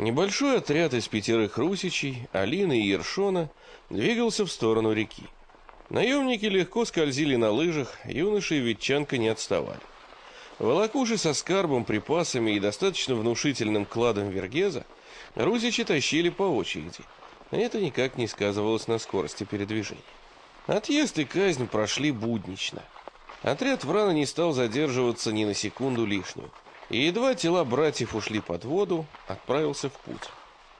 Небольшой отряд из пятерых русичей, Алины и Ершона двигался в сторону реки. Наемники легко скользили на лыжах, юноши и ветчанка не отставали. Волокуши со скарбом, припасами и достаточно внушительным кладом вергеза русичи тащили по очереди. Это никак не сказывалось на скорости передвижения. Отъезд и казнь прошли буднично. Отряд Врана не стал задерживаться ни на секунду лишнюю. И едва тела братьев ушли под воду, отправился в путь.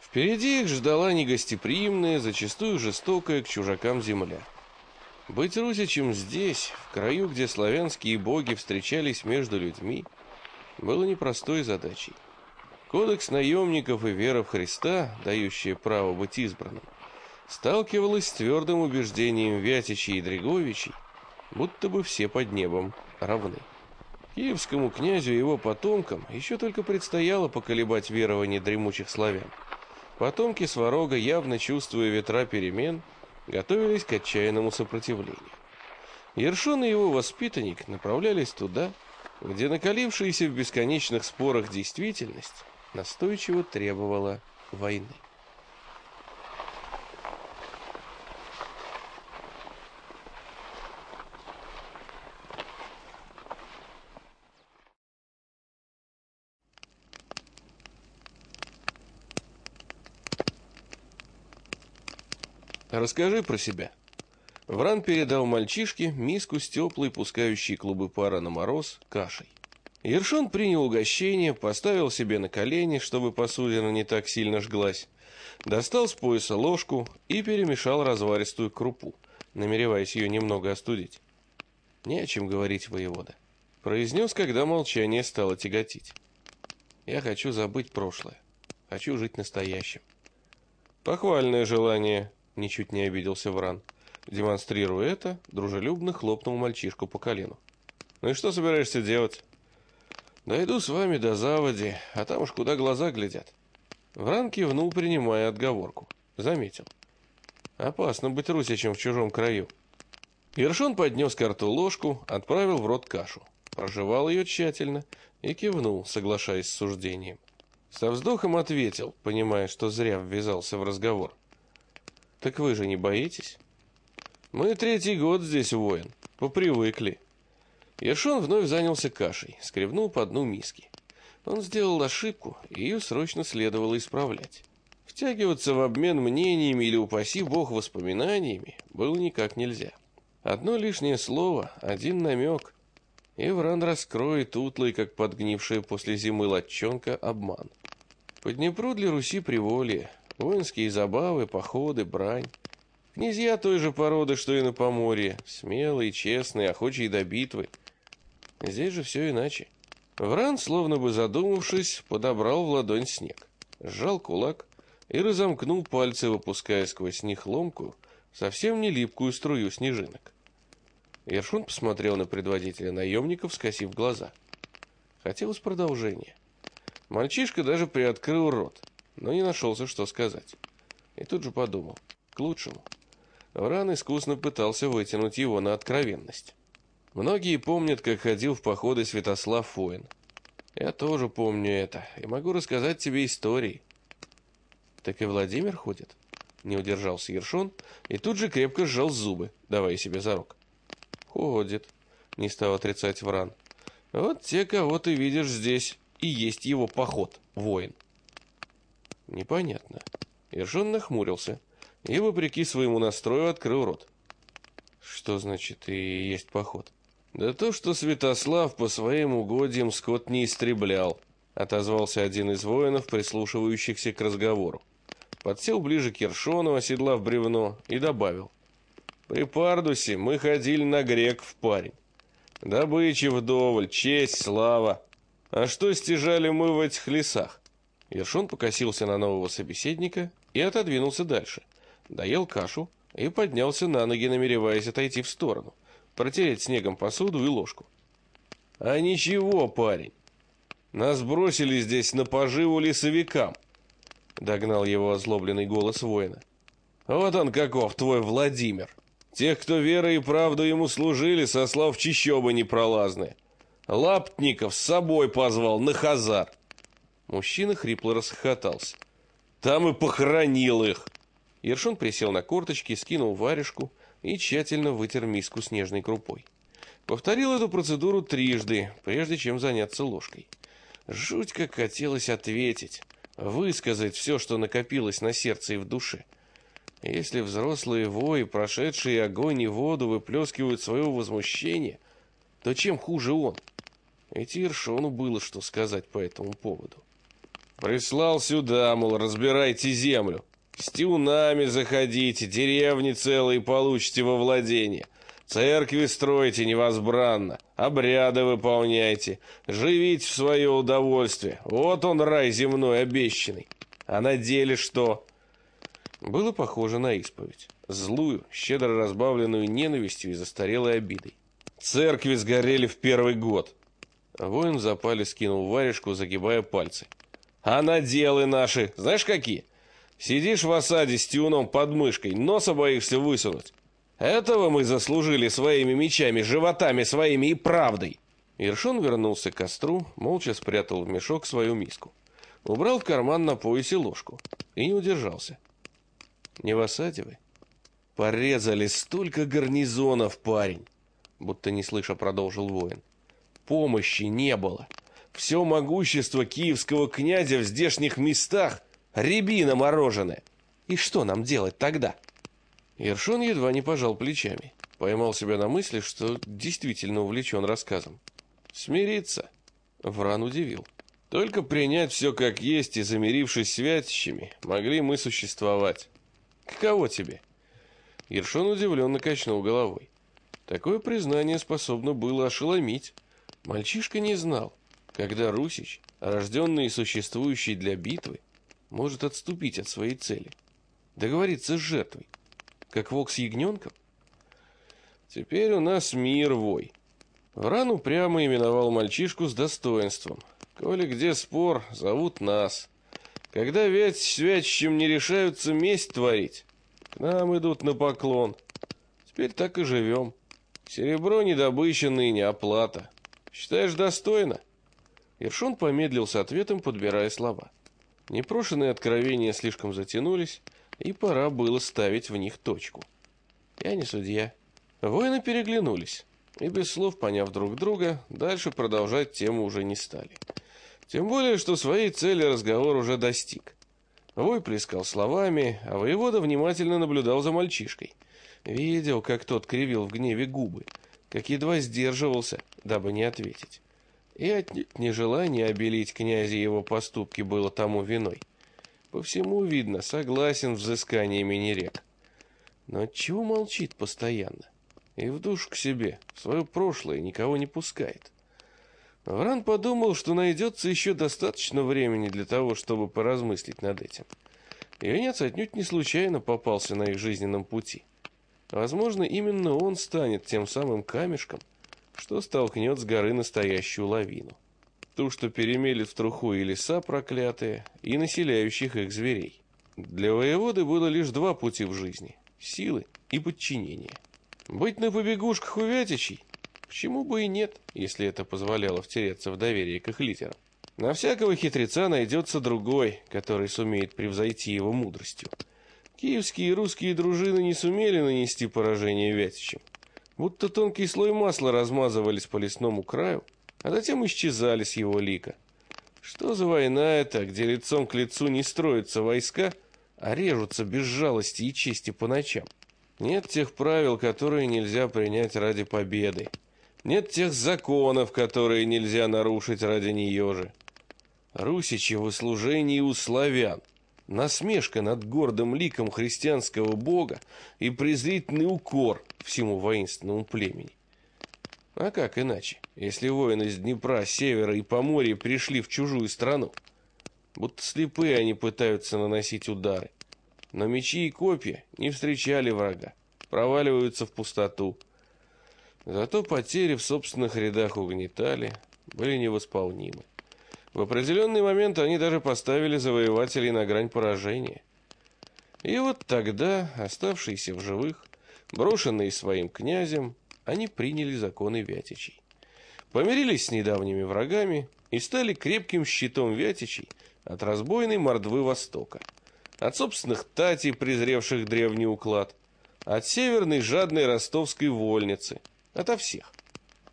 Впереди их ждала негостеприимная, зачастую жестокая к чужакам земля. Быть русичем здесь, в краю, где славянские боги встречались между людьми, было непростой задачей. Кодекс наемников и вера в Христа, дающая право быть избранным, сталкивалась с твердым убеждением Вятичей и Дреговичей, будто бы все под небом равны. Киевскому князю и его потомкам еще только предстояло поколебать верование дремучих славян. Потомки Сварога, явно чувствуя ветра перемен, готовились к отчаянному сопротивлению. Ершон и его воспитанник направлялись туда, где накалившаяся в бесконечных спорах действительность настойчиво требовала войны. Расскажи про себя. Вран передал мальчишке миску с теплой, пускающей клубы пара на мороз, кашей. Ершон принял угощение, поставил себе на колени, чтобы посудина не так сильно жглась, достал с пояса ложку и перемешал разваристую крупу, намереваясь ее немного остудить. Не о чем говорить воевода. Произнес, когда молчание стало тяготить. Я хочу забыть прошлое. Хочу жить настоящим. Похвальное желание, Ничуть не обиделся Вран. Демонстрируя это, дружелюбно хлопнул мальчишку по колену. «Ну и что собираешься делать?» «Дойду с вами до заводи, а там уж куда глаза глядят». Вран кивнул, принимая отговорку. Заметил. «Опасно быть русичем в чужом краю». Ершон поднес карту ложку, отправил в рот кашу. Прожевал ее тщательно и кивнул, соглашаясь с суждением. Со вздохом ответил, понимая, что зря ввязался в разговор. Так вы же не боитесь? Мы третий год здесь воин, попривыкли. Ершон вновь занялся кашей, скребнул по дну миски. Он сделал ошибку, и ее срочно следовало исправлять. Втягиваться в обмен мнениями или, упаси бог, воспоминаниями было никак нельзя. Одно лишнее слово, один намек, и Вран раскроет утлый, как подгнившая после зимы латчонка, обман. По Днепру для Руси приволье, Воинские забавы, походы, брань. Князья той же породы, что и на Поморье. Смелые, честные, охочие до битвы. Здесь же все иначе. Вран, словно бы задумавшись, подобрал в ладонь снег. Сжал кулак и разомкнул пальцы, выпуская сквозь них ломкую, совсем не липкую струю снежинок. Ершун посмотрел на предводителя наемников, скосив глаза. Хотелось продолжения. Мальчишка даже приоткрыл рот но не нашелся, что сказать. И тут же подумал, к лучшему. Вран искусно пытался вытянуть его на откровенность. Многие помнят, как ходил в походы Святослав Фоин. Я тоже помню это, и могу рассказать тебе истории. Так и Владимир ходит? Не удержался Ершон и тут же крепко сжал зубы, давая себе зарок. Ходит, не стал отрицать Вран. Вот те, кого ты видишь здесь, и есть его поход, воин. Непонятно. Ержон нахмурился и, вопреки своему настрою, открыл рот. Что значит и есть поход? Да то, что Святослав по своим угодьям скот не истреблял, отозвался один из воинов, прислушивающихся к разговору. Подсел ближе к Ершону, оседлав бревно, и добавил. При Пардусе мы ходили на грек в парень. Добычи вдоволь, честь, слава. А что стяжали мы в этих лесах? Ершон покосился на нового собеседника и отодвинулся дальше. Доел кашу и поднялся на ноги, намереваясь отойти в сторону, протереть снегом посуду и ложку. «А ничего, парень, нас бросили здесь на поживу лесовикам», — догнал его озлобленный голос воина. «Вот он каков, твой Владимир. Тех, кто верой и правду ему служили, сослав чищобы непролазные. Лаптников с собой позвал на хазар. Мужчина хрипло расхохотался. Там и похоронил их. Ершон присел на корточки, скинул варежку и тщательно вытер миску снежной крупой. Повторил эту процедуру трижды, прежде чем заняться ложкой. Жуть как хотелось ответить, высказать все, что накопилось на сердце и в душе. Если взрослые вои, прошедшие огонь и воду, выплескивают свое возмущение, то чем хуже он? Ведь Ершону было что сказать по этому поводу. Прислал сюда, мол, разбирайте землю. С тюнами заходите, деревни целые получите во владение. Церкви стройте невозбранно, обряды выполняйте, живите в свое удовольствие. Вот он рай земной обещанный. А на деле что? Было похоже на исповедь. Злую, щедро разбавленную ненавистью и застарелой обидой. Церкви сгорели в первый год. Воин в запале скинул варежку, загибая пальцы. А наделы наши, знаешь какие? Сидишь в осаде с тюном под мышкой, носа боишься высунуть. Этого мы заслужили своими мечами, животами своими и правдой. Иршон вернулся к костру, молча спрятал в мешок свою миску. Убрал в карман на поясе ложку и не удержался. Не в осаде вы? Порезали столько гарнизонов, парень. Будто не слыша, продолжил воин. Помощи не было. Все могущество киевского князя в здешних местах рябина мороженое. И что нам делать тогда? — Ершон едва не пожал плечами. Поймал себя на мысли, что действительно увлечен рассказом. Смириться. Вран удивил. Только принять все как есть и замирившись с вятищами, могли мы существовать. Каково тебе? Ершон удивленно качнул головой. Такое признание способно было ошеломить. Мальчишка не знал, когда Русич, рожденный и существующий для битвы, может отступить от своей цели, договориться с жертвой как волк с ягненком? Теперь у нас мир вой. Вран упрямо именовал мальчишку с достоинством. Коли где спор, зовут нас. Когда ведь святщим не решаются месть творить, к нам идут на поклон. Теперь так и живем. Серебро не добыча ныне, оплата. Считаешь достойно? Ершон помедлил с ответом, подбирая слова. Непрошенные откровения слишком затянулись, и пора было ставить в них точку. Я не судья. Воины переглянулись, и без слов поняв друг друга, дальше продолжать тему уже не стали. Тем более, что своей цели разговор уже достиг. Вой плескал словами, а воевода внимательно наблюдал за мальчишкой. Видел, как тот кривил в гневе губы, как едва сдерживался, дабы не ответить. И от нежелания обелить князя его поступки было тому виной. По всему видно, согласен взысканиями нерек. Но чего молчит постоянно? И в душ к себе, в свое прошлое никого не пускает. Вран подумал, что найдется еще достаточно времени для того, чтобы поразмыслить над этим. Ионец отнюдь не случайно попался на их жизненном пути. Возможно, именно он станет тем самым камешком, что столкнет с горы настоящую лавину ту, что перемелет в труху и леса проклятые, и населяющих их зверей. Для воеводы было лишь два пути в жизни – силы и подчинение. Быть на побегушках у Вятичей? Почему бы и нет, если это позволяло втереться в доверие к их лидерам? На всякого хитреца найдется другой, который сумеет превзойти его мудростью. Киевские и русские дружины не сумели нанести поражение Вятичам. Будто тонкий слой масла размазывались по лесному краю – а затем исчезали с его лика. Что за война это, где лицом к лицу не строятся войска, а режутся без жалости и чести по ночам? Нет тех правил, которые нельзя принять ради победы. Нет тех законов, которые нельзя нарушить ради нее же. Русичи в служении у славян. Насмешка над гордым ликом христианского бога и презрительный укор всему воинственному племени. А как иначе, если воины с Днепра, севера и Поморья пришли в чужую страну? Будто слепые они пытаются наносить удары. Но мечи и копья не встречали врага, проваливаются в пустоту. Зато потери в собственных рядах угнетали, были невосполнимы. В определенный момент они даже поставили завоевателей на грань поражения. И вот тогда, оставшиеся в живых, брошенные своим князем, они приняли законы Вятичей. Помирились с недавними врагами и стали крепким щитом Вятичей от разбойной мордвы Востока. от собственных тати, презревших древний уклад, от северной жадной ростовской вольницы, ото всех.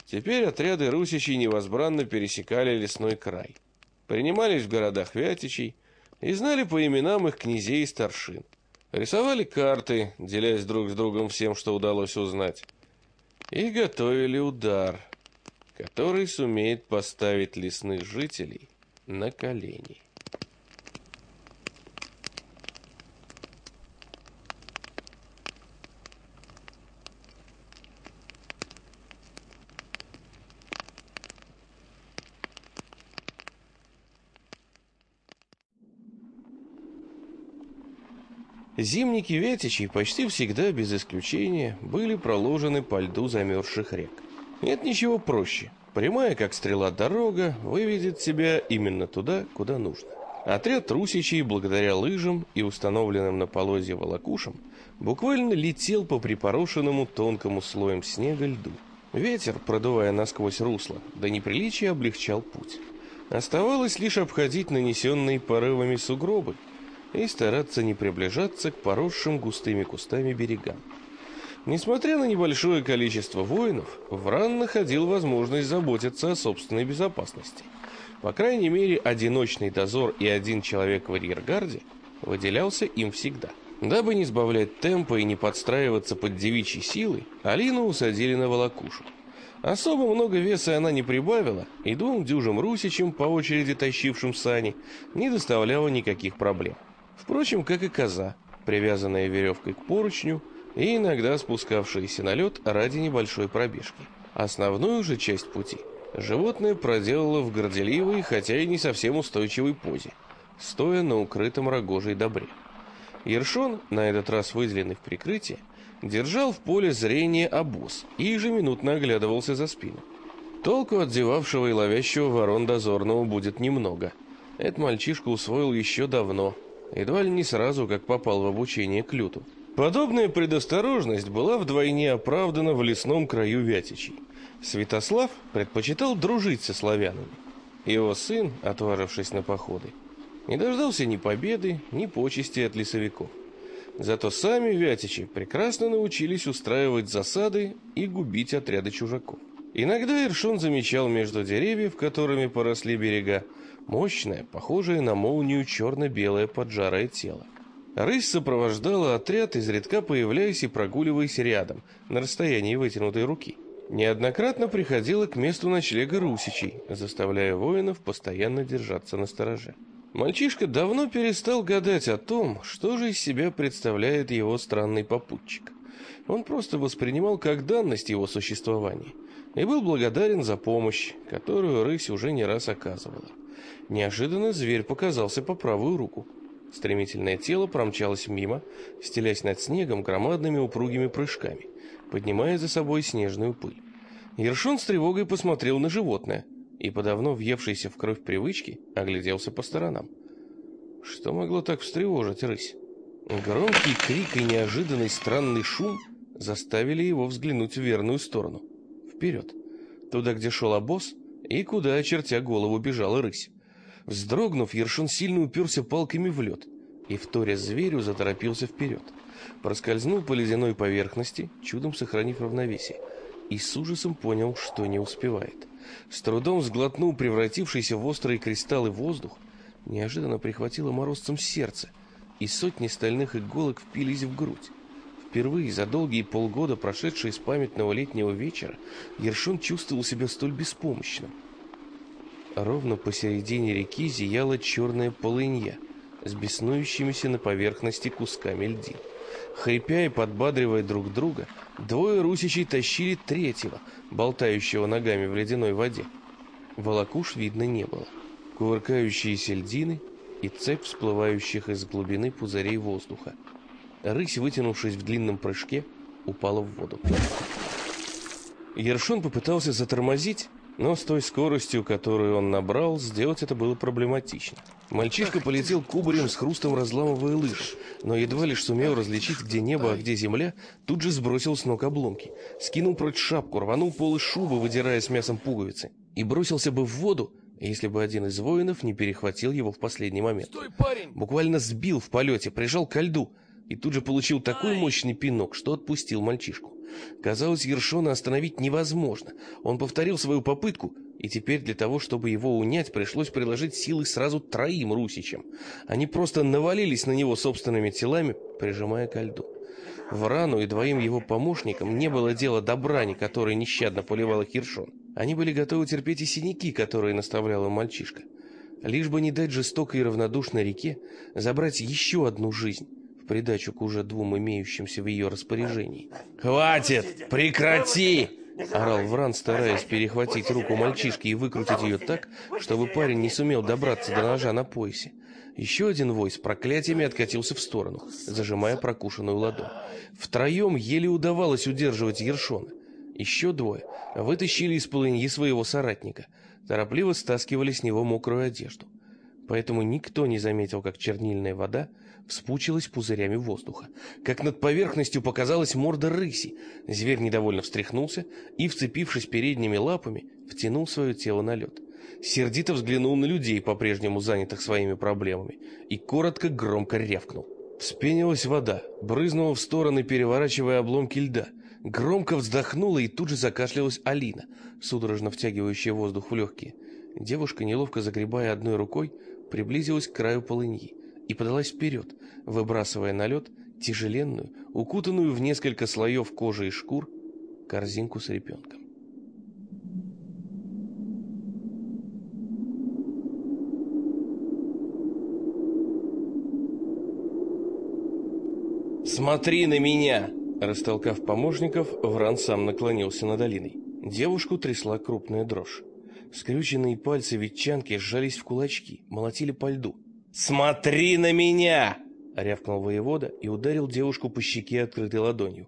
Теперь отряды русичей невозбранно пересекали лесной край, принимались в городах Вятичей и знали по именам их князей и старшин. Рисовали карты, делясь друг с другом всем, что удалось узнать, и готовили удар, который сумеет поставить лесных жителей на колени. Зимники Ветичей почти всегда, без исключения, были проложены по льду замерзших рек. Нет ничего проще. Прямая, как стрела, дорога выведет себя именно туда, куда нужно. Отряд русичей, благодаря лыжам и установленным на полозье волокушам, буквально летел по припорошенному тонкому слоем снега льду. Ветер, продувая насквозь русло, до неприличия облегчал путь. Оставалось лишь обходить нанесенные порывами сугробы, и стараться не приближаться к поросшим густыми кустами берегам. Несмотря на небольшое количество воинов, Вран находил возможность заботиться о собственной безопасности. По крайней мере, одиночный дозор и один человек в арьергарде выделялся им всегда. Дабы не сбавлять темпа и не подстраиваться под девичьей силой, Алину усадили на волокушу. Особо много веса она не прибавила, и двум дюжим русичам, по очереди тащившим сани, не доставляла никаких проблем. Впрочем, как и коза, привязанная веревкой к поручню и иногда спускавшаяся на лед ради небольшой пробежки. Основную же часть пути животное проделало в горделивой, хотя и не совсем устойчивой позе, стоя на укрытом рогожей добре. Ершон, на этот раз выделенный в прикрытие, держал в поле зрения обоз и ежеминутно оглядывался за спину. Толку от зевавшего и ловящего ворон дозорного будет немного. Этот мальчишка усвоил еще давно, едва ли не сразу, как попал в обучение к люту. Подобная предосторожность была вдвойне оправдана в лесном краю Вятичей. Святослав предпочитал дружить со славянами. Его сын, отважившись на походы, не дождался ни победы, ни почести от лесовиков. Зато сами вятичи прекрасно научились устраивать засады и губить отряды чужаков. Иногда Иршон замечал между деревьев, которыми поросли берега, Мощное, похожее на молнию черно-белое поджарое тело. Рысь сопровождала отряд, изредка появляясь и прогуливаясь рядом, на расстоянии вытянутой руки. Неоднократно приходила к месту ночлега русичей, заставляя воинов постоянно держаться на стороже. Мальчишка давно перестал гадать о том, что же из себя представляет его странный попутчик. Он просто воспринимал как данность его существования и был благодарен за помощь, которую рысь уже не раз оказывала. Неожиданно зверь показался по правую руку. Стремительное тело промчалось мимо, стелясь над снегом громадными упругими прыжками, поднимая за собой снежную пыль. Ершон с тревогой посмотрел на животное и, по давно в кровь привычке, огляделся по сторонам. Что могло так встревожить рысь? Громкий крик и неожиданный странный шум заставили его взглянуть в верную сторону. Вперед, туда, где шел обоз, и куда, очертя голову, бежала рысь. Вздрогнув, Ершин сильно уперся палками в лед и, вторя зверю, заторопился вперед. Проскользнул по ледяной поверхности, чудом сохранив равновесие, и с ужасом понял, что не успевает. С трудом сглотнул превратившийся в острые кристаллы воздух, неожиданно прихватило морозцем сердце, и сотни стальных иголок впились в грудь. Впервые за долгие полгода, прошедшие с памятного летнего вечера, Ершон чувствовал себя столь беспомощным. Ровно посередине реки зияла черная полынья с беснующимися на поверхности кусками льдин. Хрипя и подбадривая друг друга, двое русичей тащили третьего, болтающего ногами в ледяной воде. Волокуш видно не было. Кувыркающиеся льдины и цепь всплывающих из глубины пузырей воздуха. Рысь, вытянувшись в длинном прыжке, упала в воду. Ершон попытался затормозить, но с той скоростью, которую он набрал, сделать это было проблематично. Мальчишка полетел кубарем с хрустом разламывая лыжи, но едва лишь сумел различить, где небо, а где земля, тут же сбросил с ног обломки. Скинул прочь шапку, рванул полы шубы, выдирая с мясом пуговицы, и бросился бы в воду, если бы один из воинов не перехватил его в последний момент. Стой, парень! Буквально сбил в полете, прижал ко льду и тут же получил такой мощный пинок, что отпустил мальчишку. Казалось, Ершона остановить невозможно. Он повторил свою попытку, и теперь для того, чтобы его унять, пришлось приложить силы сразу троим русичам. Они просто навалились на него собственными телами, прижимая ко льду. Врану и двоим его помощникам не было дела до брани, которой нещадно поливала Хиршон. Они были готовы терпеть и синяки, которые наставлял им мальчишка. Лишь бы не дать жестокой и равнодушной реке забрать еще одну жизнь в придачу к уже двум имеющимся в ее распоряжении. «Хватит! Прекрати!» — орал Вран, стараясь перехватить руку мальчишки и выкрутить ее так, чтобы парень не сумел добраться до ножа на поясе. Еще один вой с проклятиями откатился в сторону, зажимая прокушенную ладонь. Втроем еле удавалось удерживать Ершона. Еще двое вытащили из полыньи своего соратника, торопливо стаскивали с него мокрую одежду. Поэтому никто не заметил, как чернильная вода вспучилась пузырями воздуха, как над поверхностью показалась морда рыси. Зверь недовольно встряхнулся и, вцепившись передними лапами, втянул свое тело на лед. Сердито взглянул на людей, по-прежнему занятых своими проблемами, и коротко громко рявкнул. Вспенилась вода, брызнула в стороны, переворачивая обломки льда. Громко вздохнула и тут же закашлялась Алина, судорожно втягивающая воздух в легкие. Девушка, неловко загребая одной рукой, приблизилась к краю полыньи и подалась вперед, выбрасывая на лед тяжеленную, укутанную в несколько слоев кожи и шкур, корзинку с ребенком. «Смотри на меня!» Растолкав помощников, Вран сам наклонился над долиной. Девушку трясла крупная дрожь. Скрюченные пальцы ветчанки сжались в кулачки, молотили по льду. «Смотри на меня!» — рявкнул воевода и ударил девушку по щеке открытой ладонью.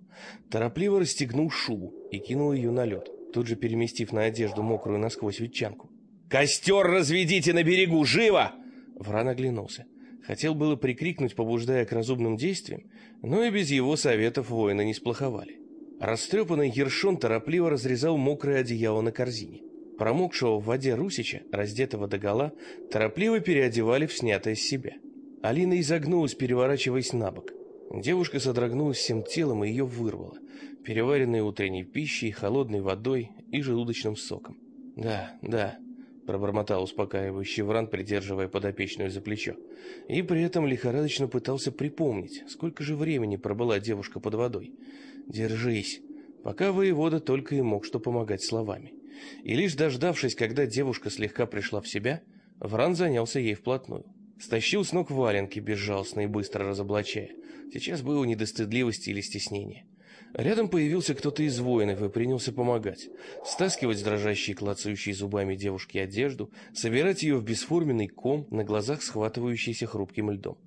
Торопливо расстегнул шубу и кинул ее на лед, тут же переместив на одежду мокрую насквозь ветчанку. «Костер разведите на берегу! Живо!» Вран оглянулся. Хотел было прикрикнуть, побуждая к разумным действиям, но и без его советов воины не сплоховали. Растрепанный Ершон торопливо разрезал мокрое одеяло на корзине. Промокшего в воде Русича, раздетого догола, торопливо переодевали в снятое с себя. Алина изогнулась, переворачиваясь на бок. Девушка содрогнулась всем телом и ее вырвало, переваренной утренней пищей, холодной водой и желудочным соком. «Да, да», — пробормотал успокаивающий Вран, придерживая подопечную за плечо. И при этом лихорадочно пытался припомнить, сколько же времени пробыла девушка под водой. «Держись», пока воевода только и мог что помогать словами. И лишь дождавшись, когда девушка слегка пришла в себя, Вран занялся ей вплотную. Стащил с ног валенки, безжалостно и быстро разоблачая. Сейчас было не до стыдливости или стеснения. Рядом появился кто-то из воинов и принялся помогать. Стаскивать с дрожащей, зубами девушки одежду, собирать ее в бесформенный ком, на глазах схватывающийся хрупким льдом.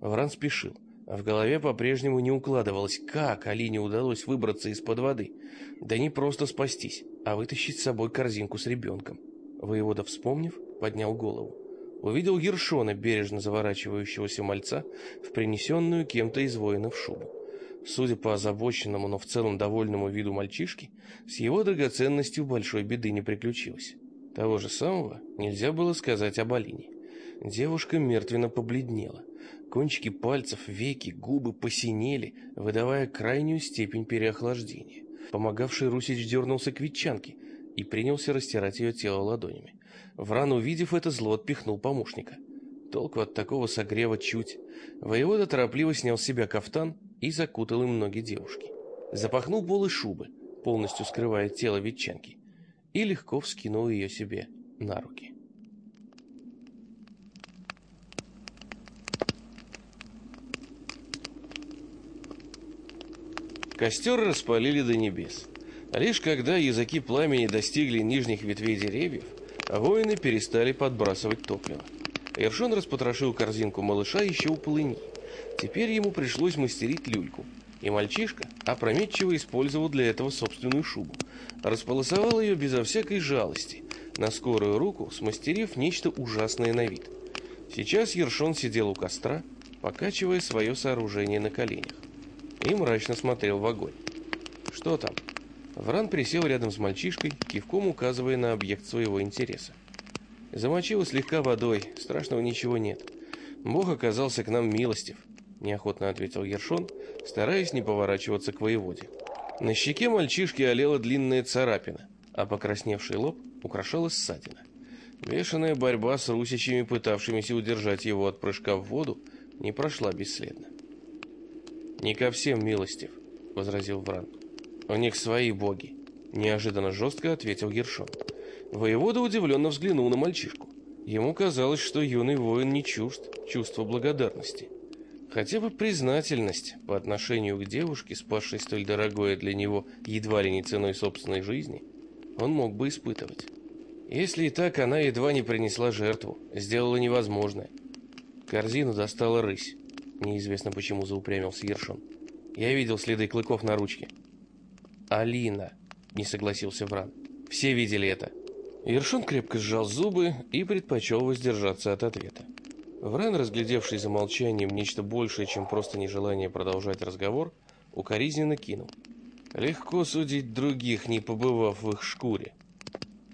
Вран спешил. А в голове по-прежнему не укладывалось, как Алине удалось выбраться из-под воды. Да не просто спастись, а вытащить с собой корзинку с ребенком. Воевода, вспомнив, поднял голову. Увидел Ершона, бережно заворачивающегося мальца, в принесенную кем-то из воинов шубу. Судя по озабоченному, но в целом довольному виду мальчишки, с его драгоценностью большой беды не приключилось. Того же самого нельзя было сказать об Алине. Девушка мертвенно побледнела. Кончики пальцев, веки, губы посинели, выдавая крайнюю степень переохлаждения. Помогавший Русич дернулся к ветчанке и принялся растирать ее тело ладонями. Вран, увидев это, зло отпихнул помощника. Толку от такого согрева чуть. Воевода торопливо снял с себя кафтан и закутал им ноги девушки. Запахнул полы шубы, полностью скрывая тело ветчанки, и легко вскинул ее себе на руки. Костер распалили до небес. Лишь когда языки пламени достигли нижних ветвей деревьев, воины перестали подбрасывать топливо. Ершон распотрошил корзинку малыша еще у полыни. Теперь ему пришлось мастерить люльку, и мальчишка опрометчиво использовал для этого собственную шубу. Располосовал ее безо всякой жалости, на скорую руку смастерив нечто ужасное на вид. Сейчас Ершон сидел у костра, покачивая свое сооружение на коленях и мрачно смотрел в огонь. «Что там?» Вран присел рядом с мальчишкой, кивком указывая на объект своего интереса. Замочила слегка водой, страшного ничего нет. Бог оказался к нам милостив, неохотно ответил Ершон, стараясь не поворачиваться к воеводе. На щеке мальчишки олела длинная царапина, а покрасневший лоб украшала ссадина. Бешеная борьба с русичами, пытавшимися удержать его от прыжка в воду, не прошла бесследно. «Не ко всем милостив», — возразил Вран. «У них свои боги», — неожиданно жестко ответил Гершон. Воевода удивленно взглянул на мальчишку. Ему казалось, что юный воин не чужд чувства благодарности. Хотя бы признательность по отношению к девушке, спасшей столь дорогое для него едва ли не ценой собственной жизни, он мог бы испытывать. Если и так, она едва не принесла жертву, сделала невозможное. Корзину достала рысь. Неизвестно почему заупрямился Ершон. Я видел следы клыков на ручке. Алина, не согласился Вран. Все видели это. Ершон крепко сжал зубы и предпочел воздержаться от ответа. Вран, разглядевший за молчанием нечто большее, чем просто нежелание продолжать разговор, укоризненно кинул. Легко судить других, не побывав в их шкуре.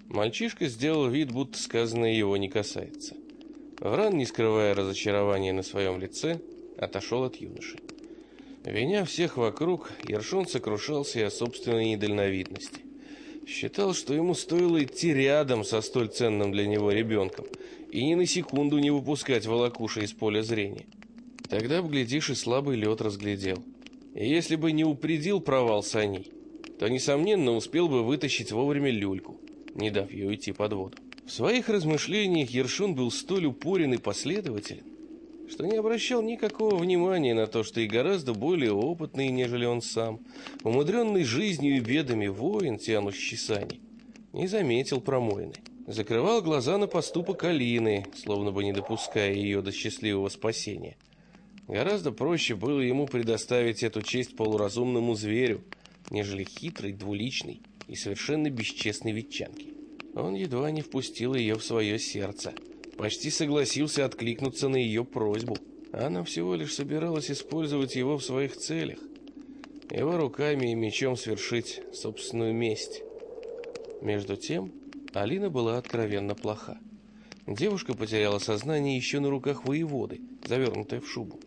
Мальчишка сделал вид, будто сказанное его не касается. Вран, не скрывая разочарования на своем лице, отошел от юноши. Виня всех вокруг, Ершон сокрушался и о собственной недальновидности. Считал, что ему стоило идти рядом со столь ценным для него ребенком и ни на секунду не выпускать волокуша из поля зрения. Тогда, глядишь, и слабый лед разглядел. И если бы не упредил провал саней, то, несомненно, успел бы вытащить вовремя люльку, не дав ее идти под воду. В своих размышлениях Ершун был столь упорен и последователен, что не обращал никакого внимания на то, что и гораздо более опытный, нежели он сам, умудренный жизнью и бедами воин, тянущий сани, не заметил промоины. Закрывал глаза на поступок Алины, словно бы не допуская ее до счастливого спасения. Гораздо проще было ему предоставить эту честь полуразумному зверю, нежели хитрой, двуличной и совершенно бесчестной ветчанке. Он едва не впустил ее в свое сердце – почти согласился откликнуться на ее просьбу. Она всего лишь собиралась использовать его в своих целях. Его руками и мечом свершить собственную месть. Между тем, Алина была откровенно плоха. Девушка потеряла сознание еще на руках воеводы, завернутая в шубу.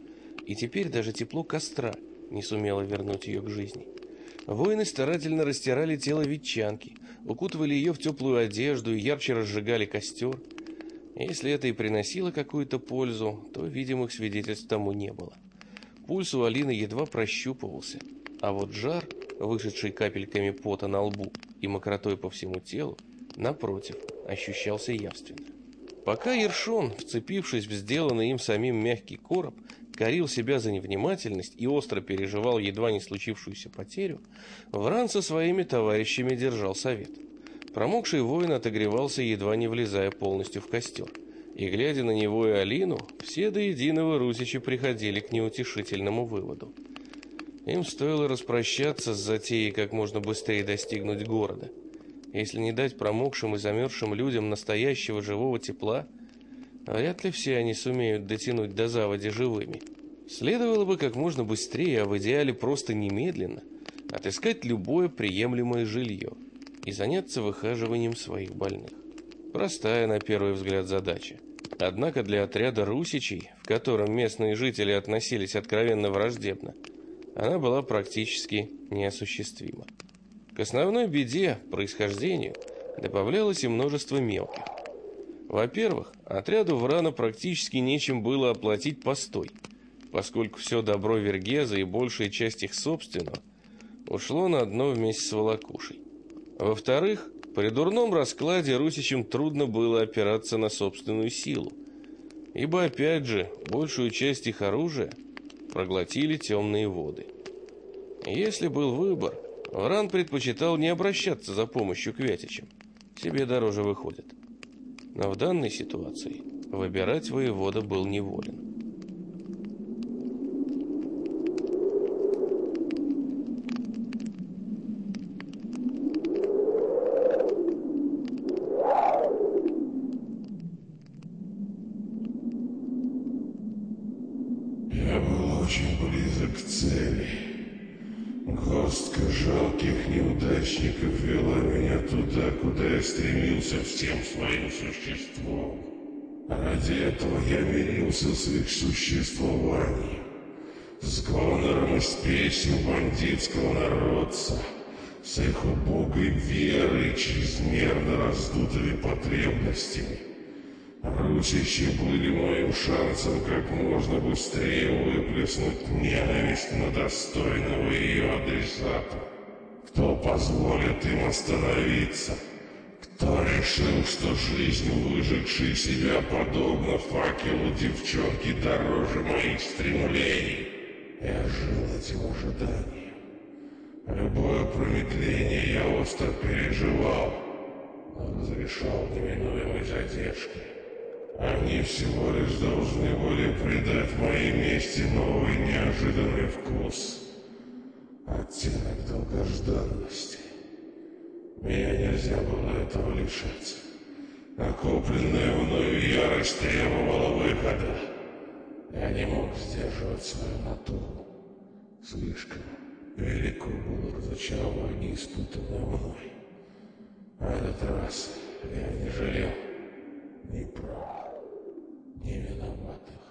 И теперь даже тепло костра не сумело вернуть ее к жизни. Воины старательно растирали тело ветчанки, укутывали ее в теплую одежду и ярче разжигали костер. Если это и приносило какую-то пользу, то видимых свидетельств тому не было. Пульс у Алины едва прощупывался, а вот жар, вышедший капельками пота на лбу и мокротой по всему телу, напротив, ощущался явственно. Пока Ершон, вцепившись в сделанный им самим мягкий короб, корил себя за невнимательность и остро переживал едва не случившуюся потерю, Вран со своими товарищами держал совет – Промокший воин отогревался, едва не влезая полностью в костер. И, глядя на него и Алину, все до единого русичи приходили к неутешительному выводу. Им стоило распрощаться с затеей как можно быстрее достигнуть города. Если не дать промокшим и замерзшим людям настоящего живого тепла, вряд ли все они сумеют дотянуть до заводи живыми. Следовало бы как можно быстрее, а в идеале просто немедленно, отыскать любое приемлемое жилье – и заняться выхаживанием своих больных. Простая на первый взгляд задача. Однако для отряда русичей, в котором местные жители относились откровенно враждебно, она была практически неосуществима. К основной беде, происхождению, добавлялось и множество мелких. Во-первых, отряду Врана практически нечем было оплатить постой, поскольку все добро Вергеза и большая часть их собственного ушло на дно вместе с волокушей. Во-вторых, при дурном раскладе русичам трудно было опираться на собственную силу, ибо, опять же, большую часть их оружия проглотили темные воды. Если был выбор, Вран предпочитал не обращаться за помощью к Вятичам. Себе дороже выходит. Но в данной ситуации выбирать воевода был неволен. Я был очень близок к цели. Горстка жалких неудачников вела меня туда, куда я стремился всем своим существом. Ради этого я мирился с их существованием, с гонором и с бандитского народца, с их убогой верой и чрезмерно раздутыми потребностями. Русичи были моим шансом как можно быстрее выплеснуть ненависть на достойного ее адресата. Кто позволит им остановиться? Кто решил, что жизнь выжигшей себя подобно факелу девчонки дороже моих стремлений? Я жил этим ожиданием. Любое промедление я остро переживал, но разрешал неминуемой задержкой. Они всего лишь должны были придать моей мести новый неожиданный вкус. Оттенок долгожданности. Меня нельзя было этого лишать. Накопленная мною ярость требовала выхода. Я не мог сдерживать свою натуру. Слишком велико было разочарование, испытанное мной. А этот раз я не жалел. Не прав, не виноват.